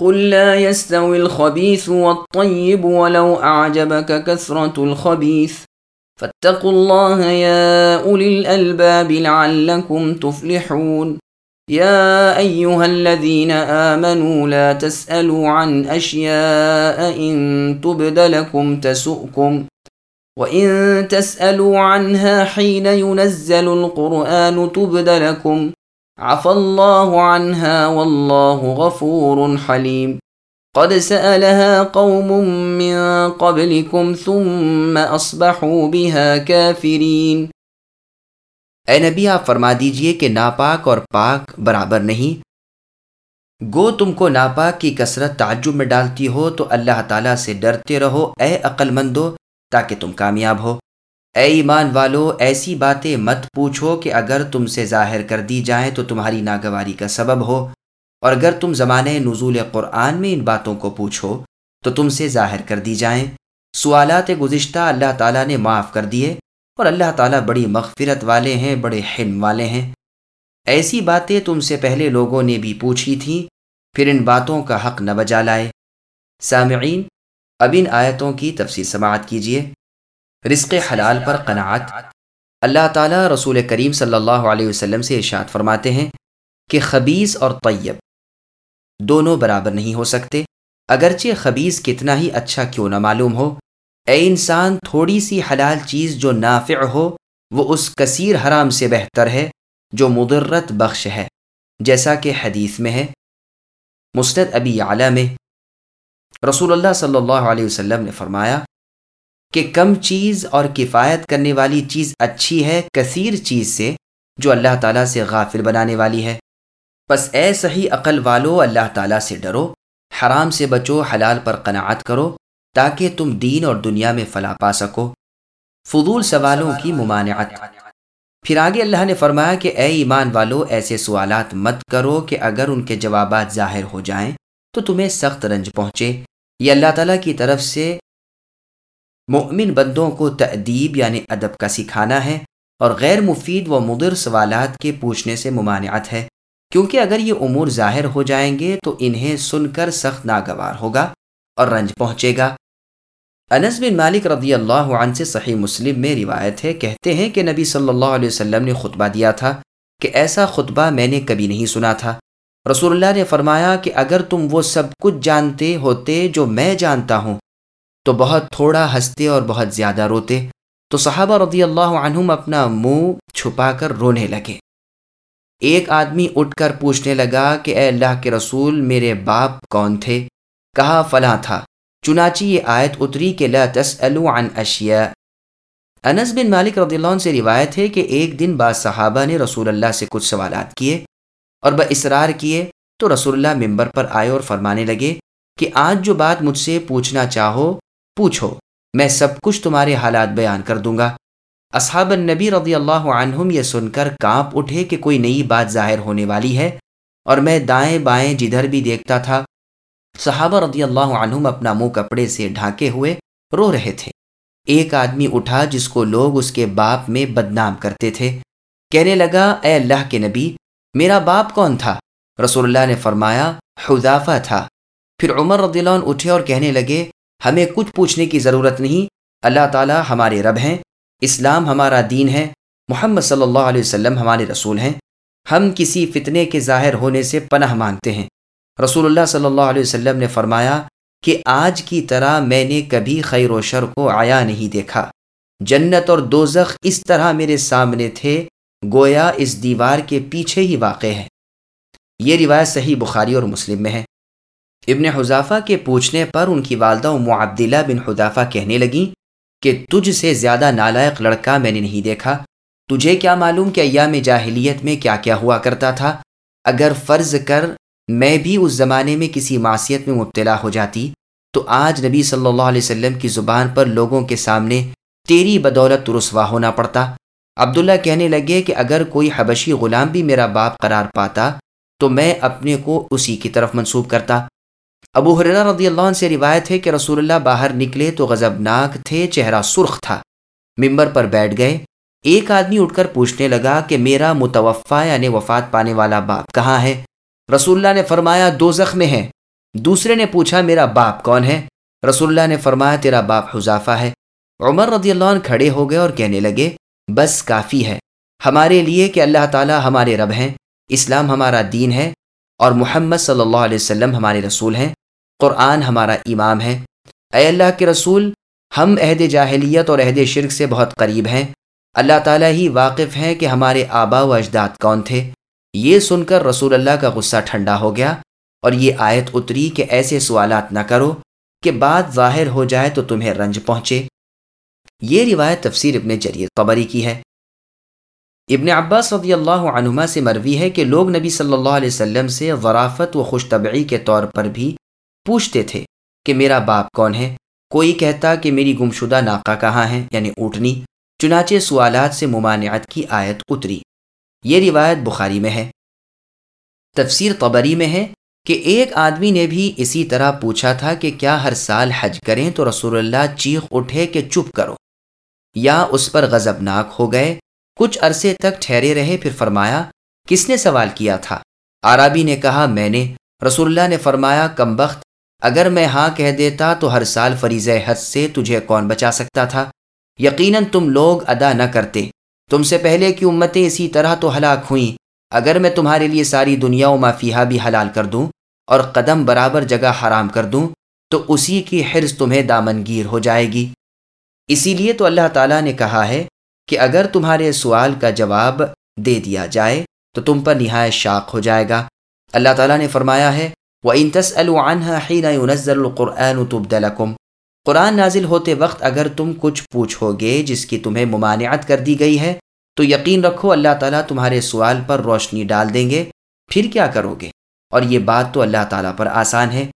قل لا يستوي الخبيث والطيب ولو أعجبك كثرة الخبيث. فاتقوا الله يا أولي الألباب لعلكم تفلحون. يا أيها الذين آمنوا لا تسألوا عن أشياء إن تبد لكم تسؤكم. وإن تسألوا عنها حين ينزل القرآن تبد لكم. عفى الله عنها والله غفور حليم. قد سألها قوم من قبلكم ثم أصبحوا بها كافرين. اے نبی، آپ فرما دیجیے کہ ناپاک اور پاک برابر نہیں. گو تم کو ناپاک کی کثرت تعجب میں ڈالتی ہو تو اللہ تعالیٰ سے ڈرتے رہو، اے عقل مندو تاکہ تم کامیاب ہو۔ اے ایمان والو، ایسی باتیں مت پوچھو کہ اگر تم سے ظاہر کر دی جائیں تو تمہاری ناگواری کا سبب ہو۔ اور اگر تم زمانے نزول قرآن میں ان باتوں کو پوچھو تو تم سے ظاہر کر دی جائیں۔ سوالات گزشتہ اللہ تعالیٰ نے معاف کر دیے اور اللہ تعالیٰ بڑی مغفرت والے ہیں، بڑے حلم والے ہیں۔ ایسی باتیں تم سے پہلے لوگوں نے بھی پوچھی تھیں، پھر ان باتوں کا حق نہ بجا لائے۔ سامعین، اب ان آیتوں کی تفصیل سماعت کیجیے۔ رزق حلال پر قناعت۔ اللہ تعالیٰ رسول کریم صلی اللہ علیہ وسلم سے ارشاد فرماتے ہیں کہ خبیص اور طیب دونوں برابر نہیں ہو سکتے۔ اگرچہ خبیص کتنا ہی اچھا کیوں نہ معلوم ہو، اے انسان تھوڑی سی حلال چیز جو نافع ہو، وہ اس کثیر حرام سے بہتر ہے جو مدرت بخش ہے۔ جیسا کہ حدیث میں ہے مستد ابی اعلیٰ میں رسول اللہ صلی اللہ علیہ وسلم نے فرمایا کہ کم چیز اور کفایت کرنے والی چیز اچھی ہے کثیر چیز سے جو اللہ تعالیٰ سے غافل بنانے والی ہے۔ بس اے صحیح عقل والو، اللہ تعالیٰ سے ڈرو، حرام سے بچو، حلال پر قناعت کرو تاکہ تم دین اور دنیا میں فلا پا سکو۔ فضول سوالوں کی ممانعت۔ پھر آگے اللہ نے فرمایا کہ اے ایمان والو، ایسے سوالات مت کرو کہ اگر ان کے جوابات ظاہر ہو جائیں تو تمہیں سخت رنج پہنچے۔ یہ اللہ تعالیٰ کی طرف سے مؤمن بندوں کو تدیب یعنی ادب کا سکھانا ہے اور غیر مفید و مدر سوالات کے پوچھنے سے ممانعت ہے، کیونکہ اگر یہ امور ظاہر ہو جائیں گے تو انہیں سن کر سخت ناگوار ہوگا اور رنج پہنچے گا۔ انس بن مالک رضی اللہ عنہ سے صحیح مسلم میں روایت ہے، کہتے ہیں کہ نبی صلی اللہ علیہ وسلم نے خطبہ دیا تھا کہ ایسا خطبہ میں نے کبھی نہیں سنا تھا۔ رسول اللہ نے فرمایا کہ اگر تم وہ سب کچھ جانتے ہوتے جو میں جانتا ہوں تو بہت تھوڑا ہنستے اور بہت زیادہ روتے، تو صحابہ رضی اللہ عنہم اپنا منہ چھپا کر رونے لگے۔ ایک آدمی اٹھ کر پوچھنے لگا کہ اے اللہ کے رسول، میرے باپ کون تھے؟ کہا، فلاں تھا۔ چنانچہ یہ آیت اتری کہ لا تسألوا عن اشیاء۔ انس بن مالک رضی اللہ عنہ سے روایت ہے کہ ایک دن بعض صحابہ نے رسول اللہ سے کچھ سوالات کیے اور بہ اسرار کیے، تو رسول اللہ ممبر پر آئے اور فرمانے لگے کہ آج جو بات مجھ سے پوچھنا چاہو پوچھو، میں سب کچھ تمہارے حالات بیان کر دوں گا۔ اصحاب النبی رضی اللہ عنہم یہ سن کر کانپ اٹھے کہ کوئی نئی بات ظاہر ہونے والی ہے، اور میں دائیں بائیں جدھر بھی دیکھتا تھا، صحابہ رضی اللہ عنہم اپنا منہ کپڑے سے ڈھانکے ہوئے رو رہے تھے۔ ایک آدمی اٹھا جس کو لوگ اس کے باپ میں بدنام کرتے تھے۔ کہنے لگا، اے اللہ کے نبی، میرا باپ کون تھا؟ رسول اللہ نے فرمایا حذافہ تھا۔ پھر عمر رضی اللہ عنہ اٹھے اور کہنے لگے ہمیں کچھ پوچھنے کی ضرورت نہیں۔ اللہ تعالی ہمارے رب ہیں، اسلام ہمارا دین ہے، محمد صلی اللہ علیہ وسلم ہمارے رسول ہیں۔ ہم کسی فتنے کے ظاہر ہونے سے پناہ مانگتے ہیں۔ رسول اللہ صلی اللہ علیہ وسلم نے فرمایا کہ آج کی طرح میں نے کبھی خیر و شر کو آیا نہیں دیکھا۔ جنت اور دوزخ اس طرح میرے سامنے تھے، گویا اس دیوار کے پیچھے ہی واقع ہے۔ یہ روایت صحیح بخاری اور مسلم میں ہے۔ ابن حذافہ کے پوچھنے پر ان کی والدہ معبدلہ بن حذافہ کہنے لگیں کہ تجھ سے زیادہ نالائق لڑکا میں نے نہیں دیکھا۔ تجھے کیا معلوم کہ ایام جاہلیت میں کیا کیا ہوا کرتا تھا؟ اگر فرض کر میں بھی اس زمانے میں کسی معصیت میں مبتلا ہو جاتی، تو آج نبی صلی اللہ علیہ وسلم کی زبان پر لوگوں کے سامنے تیری بدولت رسوا ہونا پڑتا۔ عبداللہ کہنے لگے کہ اگر کوئی حبشی غلام بھی میرا باپ قرار پاتا، تو میں اپنے کو اسی کی طرف منسوخ کرتا۔ ابو حرا رضی اللہ عنہ سے روایت ہے کہ رسول اللہ باہر نکلے تو غضبناک تھے، چہرہ سرخ تھا۔ ممبر پر بیٹھ گئے۔ ایک آدمی اٹھ کر پوچھنے لگا کہ میرا متوفع یعنی وفات پانے والا باپ کہاں ہے؟ رسول اللہ نے فرمایا، دو زخم ہے دوسرے نے پوچھا، میرا باپ کون ہے؟ رسول اللہ نے فرمایا، تیرا باپ حذافہ ہے۔ عمر رضی اللہ عنہ کھڑے ہو گئے اور کہنے لگے، بس کافی ہے۔ ہمارے لیے کہ اللہ تعالی ہمارے رب ہیں، اسلام ہمارا دین ہے اور محمد صلی اللہ علیہ وسلم ہمارے رسول ہیں۔ قرآن ہمارا امام ہے۔ اے اللہ کے رسول، ہم عہد جاہلیت اور عہد شرک سے بہت قریب ہیں۔ اللہ تعالیٰ ہی واقف ہیں کہ ہمارے آبا و اجداد کون تھے۔ یہ سن کر رسول اللہ کا غصہ ٹھنڈا ہو گیا اور یہ آیت اتری کہ ایسے سوالات نہ کرو کہ بات ظاہر ہو جائے تو تمہیں رنج پہنچے۔ یہ روایت تفسیر ابن جریر قبری کی ہے۔ ابن عباس رضی اللہ عنہما سے مروی ہے کہ لوگ نبی صلی اللہ علیہ وسلم سے غرافت و خوش طبعی کے طور پر بھی پوچھتے تھے کہ میرا باپ کون ہے؟ کوئی کہتا کہ میری گمشدہ ناکہ کہاں ہے؟ یعنی اونٹنی۔ چنانچہ سوالات سے ممانعت کی آیت اتری۔ یہ روایت بخاری میں ہے۔ تفسیر قبری میں ہے کہ ایک آدمی نے بھی اسی طرح پوچھا تھا کہ کیا ہر سال حج کریں تو رسول اللہ چیخ اٹھے کہ چپ کرو؟ یا اس پر غضبناک ہو گئے؟ کچھ عرصے تک ٹھہرے رہے، پھر فرمایا، کس نے سوال کیا تھا؟ آرابی نے کہا، میں نے۔ رسول اللہ نے فرمایا کمبخت اگر میں ہاں کہہ دیتا تو ہر سال فریض حج سے تجھے کون بچا سکتا تھا؟ یقیناً تم لوگ ادا نہ کرتے۔ تم سے پہلے کی امتیں اسی طرح تو ہلاک ہوئیں۔ اگر میں تمہارے لیے ساری دنیا و مافیہ بھی حلال کر دوں اور قدم برابر جگہ حرام کر دوں تو اسی کی حرص تمہیں دامنگیر ہو جائے گی۔ اسی لیے تو اللہ تعالیٰ نے کہا ہے کہ اگر تمہارے سوال کا جواب دے دیا جائے تو تم پر نہایت شاق ہو جائے گا۔ اللہ تعالیٰ نے فرمایا ہے وہ انتس النزل القرآن تبدلکم قرآن نازل ہوتے وقت اگر تم کچھ پوچھو گے جس کی تمہیں ممانعت کر دی گئی ہے، تو یقین رکھو اللہ تعالیٰ تمہارے سوال پر روشنی ڈال دیں گے۔ پھر کیا کرو گے؟ اور یہ بات تو اللہ تعالیٰ پر آسان ہے،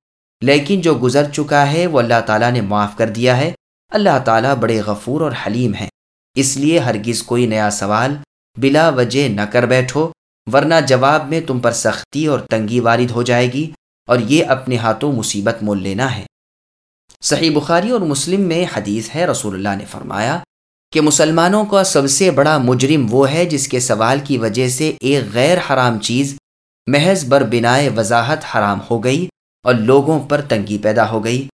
لیکن جو گزر چکا ہے وہ اللہ تعالیٰ نے معاف کر دیا ہے۔ اللہ تعالیٰ بڑے غفور اور حلیم ہیں۔ اس لیے ہرگز کوئی نیا سوال بلا وجہ نہ کر بیٹھو، ورنہ جواب میں تم پر سختی اور تنگی وارد ہو جائے گی۔ اور یہ اپنے ہاتھوں مصیبت مول لینا ہے۔ صحیح بخاری اور مسلم میں حدیث ہے، رسول اللہ نے فرمایا کہ مسلمانوں کا سب سے بڑا مجرم وہ ہے جس کے سوال کی وجہ سے ایک غیر حرام چیز محض بر بنائے وضاحت حرام ہو گئی اور لوگوں پر تنگی پیدا ہو گئی۔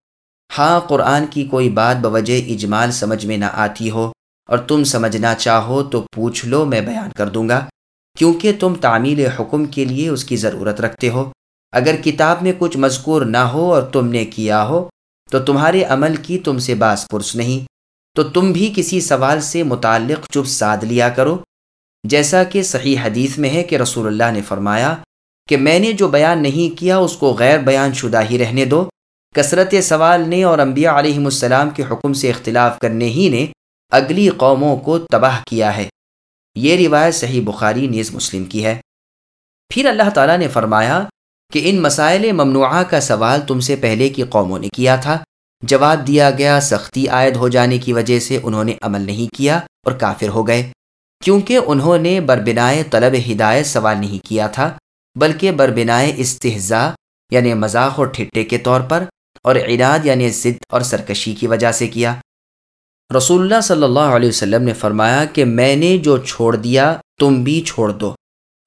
ہاں قرآن کی کوئی بات بوجہ اجمال سمجھ میں نہ آتی ہو اور تم سمجھنا چاہو تو پوچھ لو، میں بیان کر دوں گا۔ کیونکہ تم تعمیل حکم کے لیے اس کی ضرورت رکھتے ہو۔ اگر کتاب میں کچھ مذکور نہ ہو اور تم نے کیا ہو، تو تمہارے عمل کی تم سے باس پرس نہیں۔ تو تم بھی کسی سوال سے متعلق چپ ساد لیا کرو۔ جیسا کہ صحیح حدیث میں ہے کہ رسول اللہ نے فرمایا کہ میں نے جو بیان نہیں کیا، اس کو غیر بیان شدہ ہی رہنے دو۔ کثرت سوال نے اور انبیاء علیہم السلام کے حکم سے اختلاف کرنے ہی نے اگلی قوموں کو تباہ کیا ہے۔ یہ روایت صحیح بخاری، نیز مسلم کی ہے۔ پھر اللہ تعالیٰ نے فرمایا کہ ان مسائل ممنوعہ کا سوال تم سے پہلے کی قوموں نے کیا تھا۔ جواب دیا گیا، سختی عائد ہو جانے کی وجہ سے انہوں نے عمل نہیں کیا اور کافر ہو گئے۔ کیونکہ انہوں نے بربنائے طلب ہدایت سوال نہیں کیا تھا، بلکہ بربنائے استحضاء یعنی مذاق اور ٹھٹے کے طور پر، اور عناد یعنی ضد اور سرکشی کی وجہ سے کیا۔ رسول اللہ صلی اللہ علیہ وسلم نے فرمایا کہ میں نے جو چھوڑ دیا، تم بھی چھوڑ دو،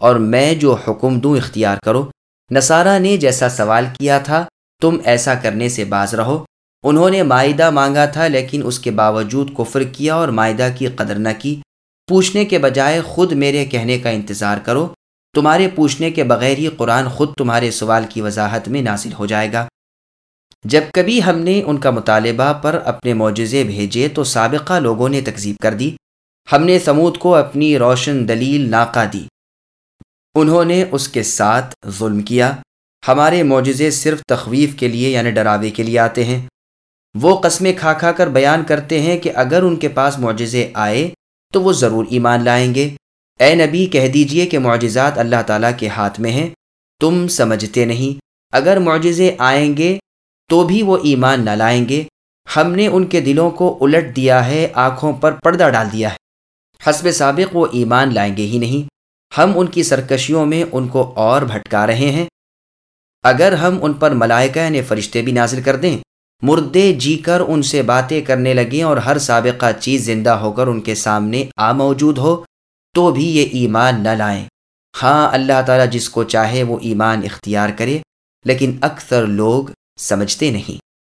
اور میں جو حکم دوں اختیار کرو۔ نصارہ نے جیسا سوال کیا تھا، تم ایسا کرنے سے باز رہو۔ انہوں نے معاہدہ مانگا تھا، لیکن اس کے باوجود کفر کیا اور معاہدہ کی قدر نہ کی۔ پوچھنے کے بجائے خود میرے کہنے کا انتظار کرو۔ تمہارے پوچھنے کے بغیر ہی قرآن خود تمہارے سوال کی وضاحت میں نازل ہو جائے گا۔ جب کبھی ہم نے ان کا مطالبہ پر اپنے معجزے بھیجے تو سابقہ لوگوں نے تکذیب کر دی۔ ہم نے سمود کو اپنی روشن دلیل ناکہ دی۔ انہوں نے اس کے ساتھ ظلم کیا۔ ہمارے معجزے صرف تخویف کے لیے یعنی ڈراوے کے لیے آتے ہیں۔ وہ قسمیں کھا کھا کر بیان کرتے ہیں کہ اگر ان کے پاس معجزے آئے تو وہ ضرور ایمان لائیں گے۔ اے نبی، کہہ دیجیے کہ معجزات اللہ تعالیٰ کے ہاتھ میں ہیں۔ تم سمجھتے نہیں۔ اگر معجزے آئیں گے تو بھی وہ ایمان نہ لائیں گے۔ ہم نے ان کے دلوں کو الٹ دیا ہے، آنکھوں پر پردہ ڈال دیا ہے۔ حسب سابق وہ ایمان لائیں گے ہی نہیں۔ ہم ان کی سرکشیوں میں ان کو اور بھٹکا رہے ہیں۔ اگر ہم ان پر ملائکہ نے فرشتے بھی نازل کر دیں، مردے جی کر ان سے باتیں کرنے لگیں اور ہر سابقہ چیز زندہ ہو کر ان کے سامنے آ موجود ہو، تو بھی یہ ایمان نہ لائیں۔ ہاں اللہ تعالیٰ جس کو چاہے وہ ایمان اختیار کرے، لیکن اکثر لوگ سمجھتے نہیں۔